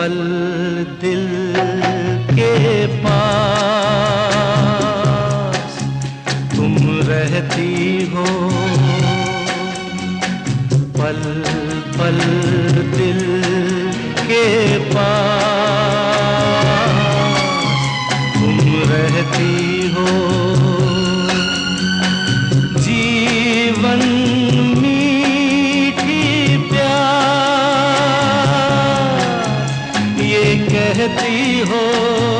पल दिल के पास तुम रहती हो। पल पल दिल के पास कहती हो।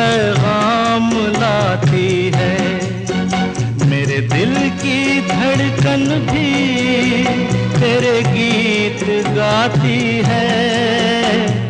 पैगाम लाती है। मेरे दिल की धड़कन भी तेरे गीत गाती है।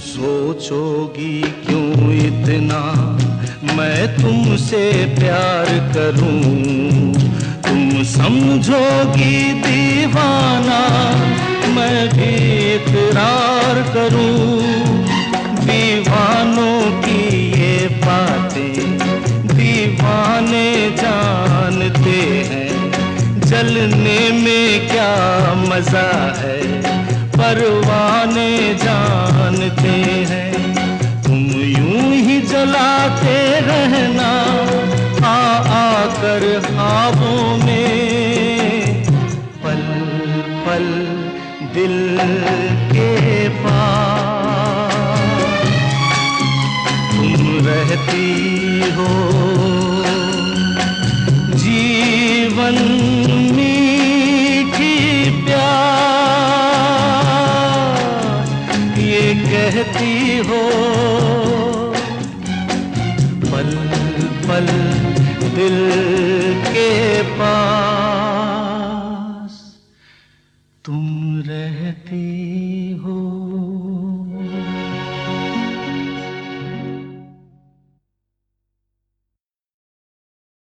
सोचोगी क्यों इतना? मैं तुमसे प्यार करूँ। तुम समझोगी दीवाना, मैं भी इकरार करूँ। दीवानों की ये बातें दीवाने जानते हैं। जलने में क्या मज़ा है? परवाने जानते हैं। तुम यूँ ही जलाते रहना, आ, आकर ख्वाबों में। पल पल दिल के पास। तुम रहती हो पल दिल के पास तुम रहती हो।